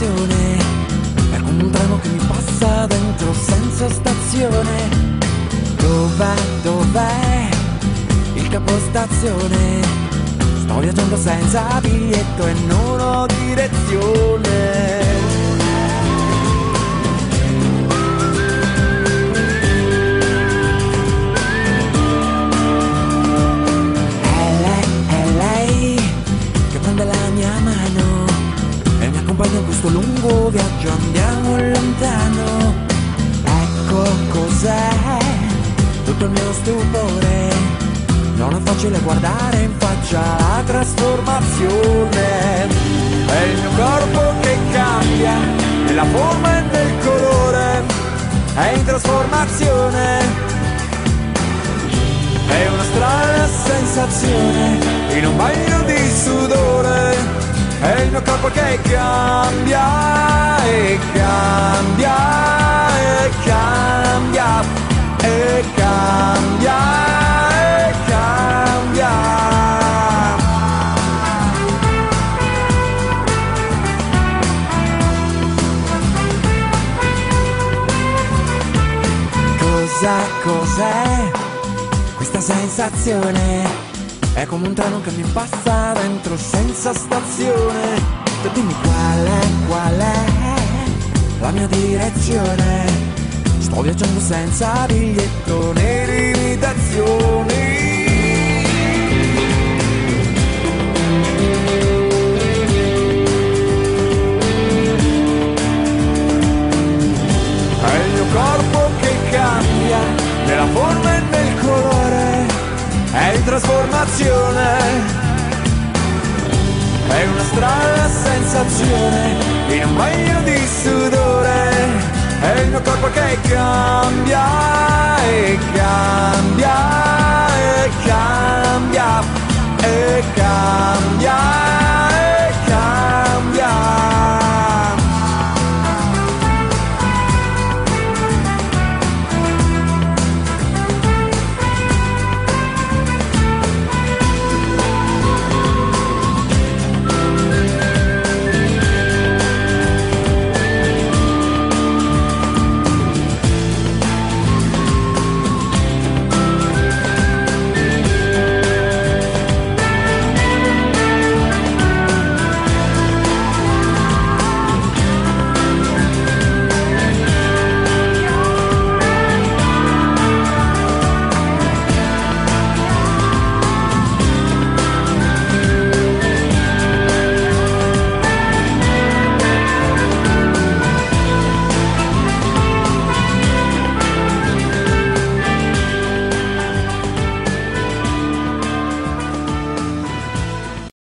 stazione. È un treno che mi passa dentro senza stazione. Dov'è dov'è il capostazione? Sto viaggiando senza biglietto e non ho direzione. È lei, è lei che prende la mia mano accompagna in questo lungo viaggio, andiamo lontano. Ecco cos'è tutto il mio stupore. Non è facile guardare in faccia la trasformazione. È il mio corpo che cambia, nella forma e nel colore. È in trasformazione. È una strana sensazione in un bagno di sudore. È il mio corpo che cambia e cambia e cambia e cambia e cambia. Cosa, cos'è questa sensazione? È come un treno che mi passa dentro senza stazione. Tu dimmi qual è, qual è la mia direzione. Sto viaggiando senza biglietto trasformazione. È una strana sensazione in un bagno di sudore. È il mio corpo che cambia e cambia e cambia e cambia